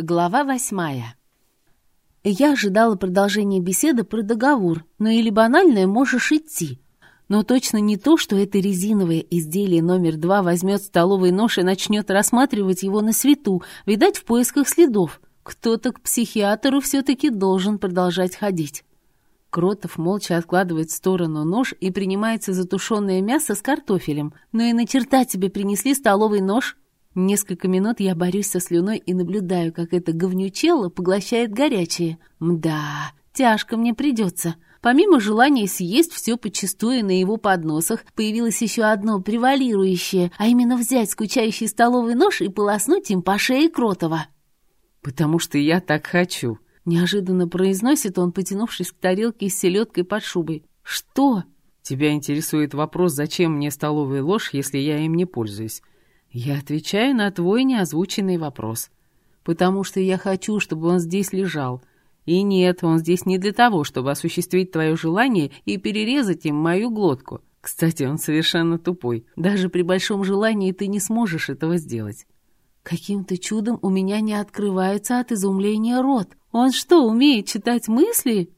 Глава восьмая. Я ожидала продолжения беседы про договор, но или банальное «можешь идти». Но точно не то, что это резиновое изделие номер два возьмет столовый нож и начнет рассматривать его на свету, видать, в поисках следов. Кто-то к психиатру все-таки должен продолжать ходить. Кротов молча откладывает в сторону нож и принимается за тушеное мясо с картофелем. Но и на черта тебе принесли столовый нож. Несколько минут я борюсь со слюной и наблюдаю, как это говнючело поглощает горячее. Мда, тяжко мне придется. Помимо желания съесть все почистую на его подносах, появилось еще одно превалирующее, а именно взять скучающий столовый нож и полоснуть им по шее Кротова. «Потому что я так хочу», — неожиданно произносит он, потянувшись к тарелке с селедкой под шубой. «Что?» «Тебя интересует вопрос, зачем мне столовая ложь, если я им не пользуюсь?» Я отвечаю на твой неозвученный вопрос. Потому что я хочу, чтобы он здесь лежал. И нет, он здесь не для того, чтобы осуществить твое желание и перерезать им мою глотку. Кстати, он совершенно тупой. Даже при большом желании ты не сможешь этого сделать. Каким-то чудом у меня не открывается от изумления рот. Он что, умеет читать мысли?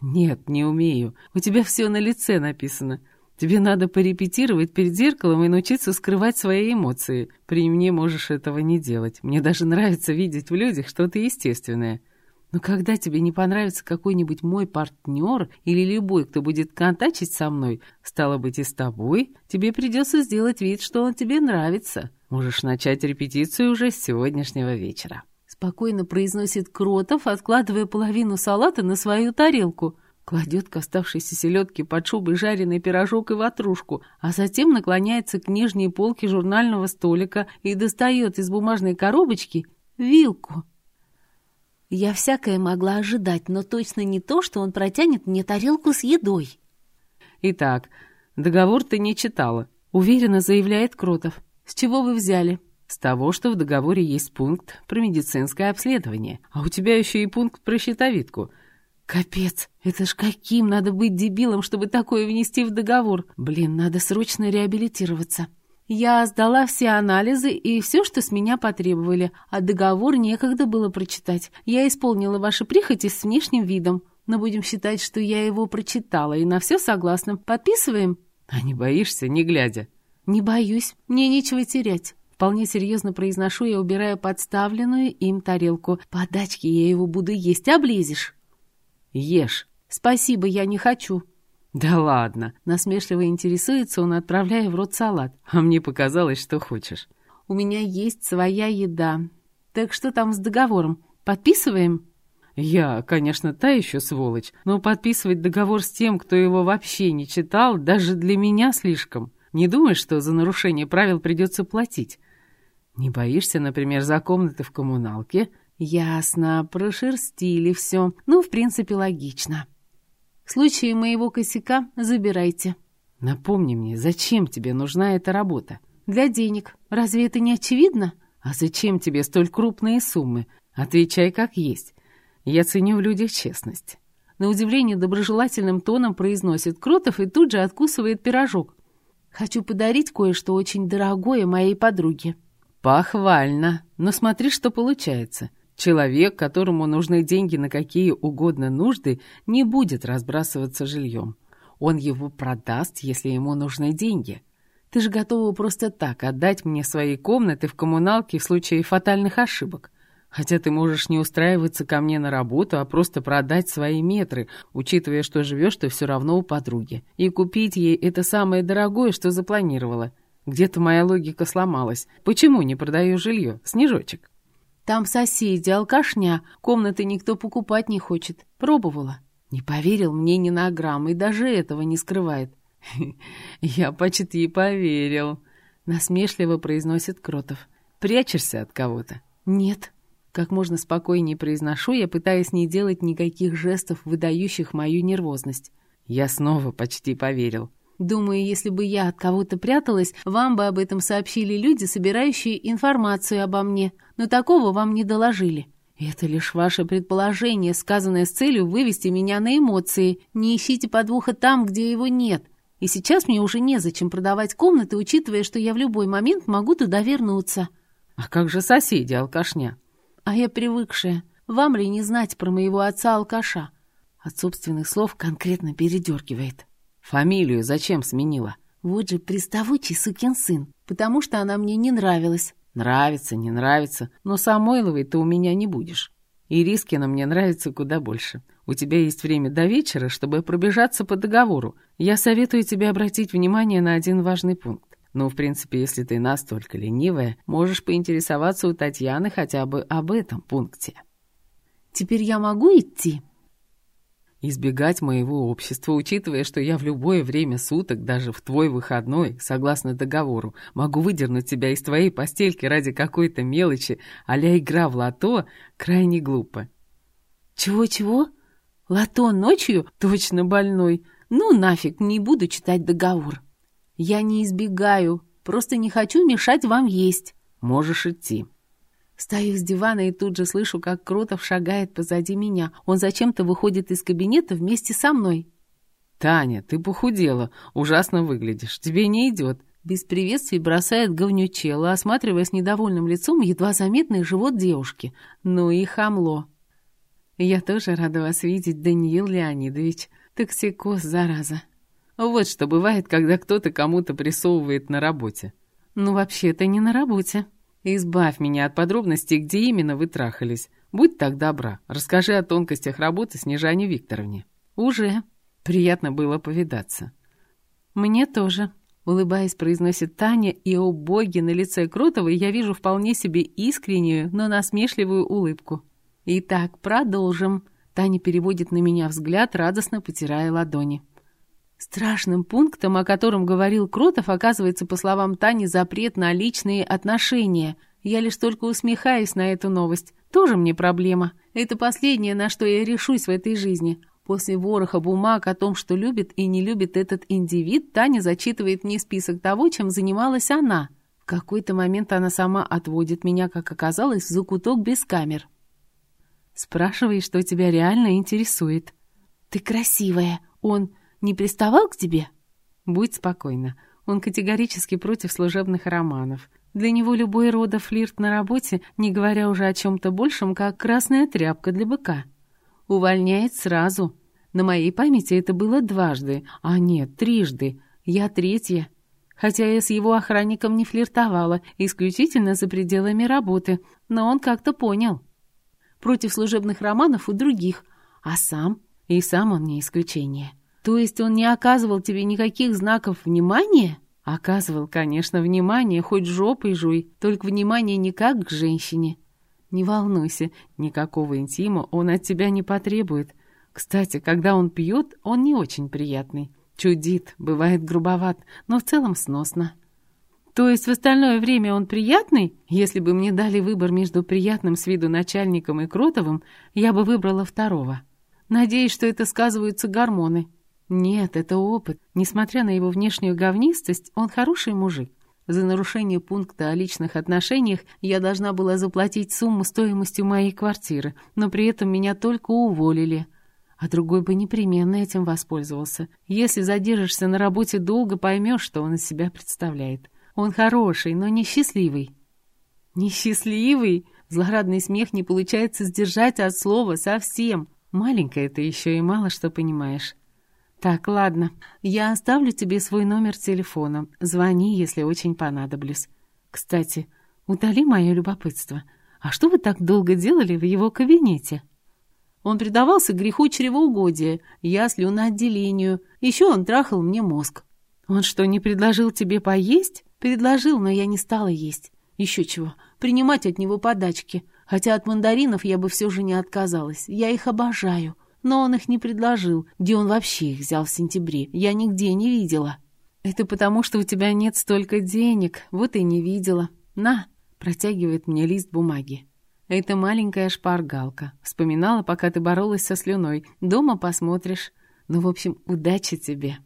Нет, не умею. У тебя все на лице написано. Тебе надо порепетировать перед зеркалом и научиться скрывать свои эмоции. При мне можешь этого не делать. Мне даже нравится видеть в людях что-то естественное. Но когда тебе не понравится какой-нибудь мой партнер или любой, кто будет контачить со мной, стало быть, и с тобой, тебе придется сделать вид, что он тебе нравится. Можешь начать репетицию уже с сегодняшнего вечера. Спокойно произносит Кротов, откладывая половину салата на свою тарелку – кладет к оставшейся селедке под шубой жареный пирожок и ватрушку, а затем наклоняется к нижней полке журнального столика и достает из бумажной коробочки вилку. Я всякое могла ожидать, но точно не то, что он протянет мне тарелку с едой. «Итак, договор ты не читала», — уверенно заявляет Кротов. «С чего вы взяли?» «С того, что в договоре есть пункт про медицинское обследование, а у тебя еще и пункт про щитовидку. Капец, это ж каким надо быть дебилом, чтобы такое внести в договор. Блин, надо срочно реабилитироваться. Я сдала все анализы и все, что с меня потребовали, а договор некогда было прочитать. Я исполнила ваши прихоти с внешним видом, но будем считать, что я его прочитала и на все согласна. Подписываем? А не боишься, не глядя? Не боюсь, мне нечего терять. Вполне серьезно произношу я, убирая подставленную им тарелку. Подачки я его буду есть, облезешь. Ешь. Спасибо, я не хочу. Да ладно. Насмешливо интересуется он, отправляя в рот салат. А мне показалось, что хочешь. У меня есть своя еда. Так что там с договором? Подписываем? Я, конечно, та еще сволочь, но подписывать договор с тем, кто его вообще не читал, даже для меня слишком. Не думаешь, что за нарушение правил придется платить? Не боишься, например, за комнаты в коммуналке «Ясно, прошерстили все. Ну, в принципе, логично. В случае моего косяка забирайте». «Напомни мне, зачем тебе нужна эта работа?» «Для денег. Разве это не очевидно?» «А зачем тебе столь крупные суммы? Отвечай как есть. Я ценю в людях честность». На удивление доброжелательным тоном произносит Кротов и тут же откусывает пирожок. «Хочу подарить кое-что очень дорогое моей подруге». «Похвально. Но смотри, что получается. Человек, которому нужны деньги на какие угодно нужды, не будет разбрасываться жильем. Он его продаст, если ему нужны деньги. Ты же готова просто так отдать мне свои комнаты в коммуналке в случае фатальных ошибок. Хотя ты можешь не устраиваться ко мне на работу, а просто продать свои метры, учитывая, что живешь ты все равно у подруги. И купить ей это самое дорогое, что запланировала. Где-то моя логика сломалась. Почему не продаю жилье, Снежочек? Там соседи, алкашня, комнаты никто покупать не хочет. Пробовала. Не поверил мне ни на грамм и даже этого не скрывает. «Я почти поверил», — насмешливо произносит Кротов. «Прячешься от кого-то?» «Нет». Как можно спокойнее произношу я, пытаясь не делать никаких жестов, выдающих мою нервозность. «Я снова почти поверил». Думаю, если бы я от кого-то пряталась, вам бы об этом сообщили люди, собирающие информацию обо мне, но такого вам не доложили. Это лишь ваше предположение, сказанное с целью вывести меня на эмоции. Не ищите подвоха там, где его нет. И сейчас мне уже незачем продавать комнаты, учитывая, что я в любой момент могу туда вернуться. А как же соседи, алкашня? а я привыкшая. Вам ли не знать про моего отца-алкаша? От собственных слов конкретно передергивает. Фамилию зачем сменила? Вот же приставучий сукин сын, потому что она мне не нравилась. Нравится, не нравится, но Самойловой ты у меня не будешь. И Рискина мне нравится куда больше. У тебя есть время до вечера, чтобы пробежаться по договору. Я советую тебе обратить внимание на один важный пункт. Ну, в принципе, если ты настолько ленивая, можешь поинтересоваться у Татьяны хотя бы об этом пункте. Теперь я могу идти? Избегать моего общества, учитывая, что я в любое время суток, даже в твой выходной, согласно договору, могу выдернуть тебя из твоей постельки ради какой-то мелочи, а игра в лото, крайне глупо. Чего-чего? Лото ночью? Точно больной. Ну нафиг, не буду читать договор. Я не избегаю, просто не хочу мешать вам есть. Можешь идти. Стою с дивана и тут же слышу, как Кротов шагает позади меня. Он зачем-то выходит из кабинета вместе со мной. «Таня, ты похудела, ужасно выглядишь, тебе не идет». Без приветствий бросает говнючело, осматривая с недовольным лицом едва заметный живот девушки. Ну и хамло. «Я тоже рада вас видеть, Даниил Леонидович. Токсикоз, зараза». Вот что бывает, когда кто-то кому-то прессовывает на работе. «Ну, вообще-то не на работе». Избавь меня от подробностей, где именно вы трахались. Будь так добра, расскажи о тонкостях работы Снежане Викторовне. Уже. Приятно было повидаться. Мне тоже. Улыбаясь, произносит Таня, и, о боги, на лице Крутовой я вижу вполне себе искреннюю, но насмешливую улыбку. Итак, продолжим. Таня переводит на меня взгляд, радостно потирая ладони. Страшным пунктом, о котором говорил Кротов, оказывается, по словам Тани, запрет на личные отношения. Я лишь только усмехаюсь на эту новость. Тоже мне проблема. Это последнее, на что я решусь в этой жизни. После вороха бумаг о том, что любит и не любит этот индивид, Таня зачитывает мне список того, чем занималась она. В какой-то момент она сама отводит меня, как оказалось, в закуток без камер. Спрашивай, что тебя реально интересует. «Ты красивая. Он не приставал к тебе?» «Будь спокойна. Он категорически против служебных романов. Для него любой рода флирт на работе, не говоря уже о чем-то большем, как красная тряпка для быка. Увольняет сразу. На моей памяти это было дважды, а нет, трижды. Я третья. Хотя я с его охранником не флиртовала, исключительно за пределами работы, но он как-то понял. Против служебных романов у других, а сам, и сам он не исключение. То есть он не оказывал тебе никаких знаков внимания? Оказывал, конечно, внимание, хоть жопой жуй, только внимание не как к женщине. Не волнуйся, никакого интима он от тебя не потребует. Кстати, когда он пьет, он не очень приятный. Чудит, бывает грубоват, но в целом сносно. То есть в остальное время он приятный? Если бы мне дали выбор между приятным с виду начальником и Кротовым, я бы выбрала второго. Надеюсь, что это сказываются гормоны. Нет, это опыт. Несмотря на его внешнюю говнистость, он хороший мужик. За нарушение пункта о личных отношениях я должна была заплатить сумму стоимостью моей квартиры, но при этом меня только уволили. А другой бы непременно этим воспользовался. Если задержишься на работе долго, поймешь, что он из себя представляет. Он хороший, но несчастливый. Несчастливый? Злорадный смех не получается сдержать от слова совсем. Маленькая ты еще и мало что понимаешь. «Так, ладно. Я оставлю тебе свой номер телефона. Звони, если очень понадоблюсь. Кстати, утоли мое любопытство. А что вы так долго делали в его кабинете?» Он предавался греху чревоугодия, я слюноотделению. Еще он трахал мне мозг. Он что, не предложил тебе поесть? Предложил, но я не стала есть. Еще чего, принимать от него подачки. Хотя от мандаринов я бы все же не отказалась. Я их обожаю но он их не предложил. Где он вообще их взял в сентябре? Я нигде не видела. Это потому, что у тебя нет столько денег, вот и не видела. На, протягивает мне лист бумаги. Это маленькая шпаргалка. Вспоминала, пока ты боролась со слюной. Дома посмотришь. Ну, в общем, удачи тебе.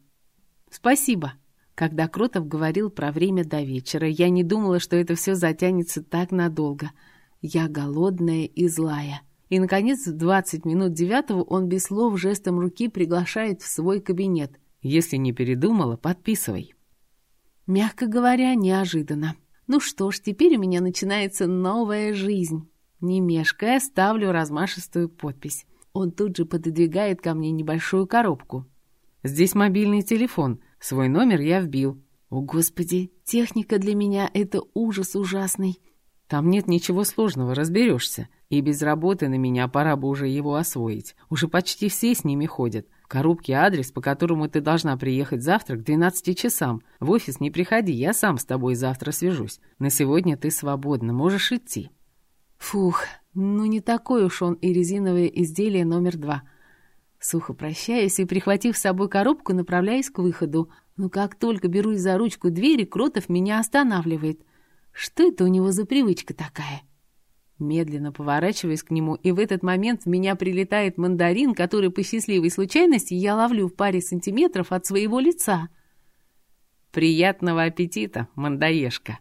Спасибо. Когда Кротов говорил про время до вечера, я не думала, что это все затянется так надолго. Я голодная и злая. И, наконец, в 20 минут девятого он без слов жестом руки приглашает в свой кабинет. «Если не передумала, подписывай». Мягко говоря, неожиданно. Ну что ж, теперь у меня начинается новая жизнь. Не мешкая, ставлю размашистую подпись. Он тут же пододвигает ко мне небольшую коробку. «Здесь мобильный телефон. Свой номер я вбил». «О, Господи, техника для меня — это ужас ужасный». «Там нет ничего сложного, разберешься. И без работы на меня пора бы уже его освоить. Уже почти все с ними ходят. В коробке адрес, по которому ты должна приехать завтра к 12 часам. В офис не приходи, я сам с тобой завтра свяжусь. На сегодня ты свободна, можешь идти». Фух, ну не такой уж он и резиновое изделие номер два. Сухо прощаюсь и, прихватив с собой коробку, направляюсь к выходу. Но как только берусь за ручку двери, Кротов меня останавливает. Что это у него за привычка такая? Медленно поворачиваюсь к нему, и в этот момент в меня прилетает мандарин, который по счастливой случайности я ловлю в паре сантиметров от своего лица. «Приятного аппетита, мандаешка!»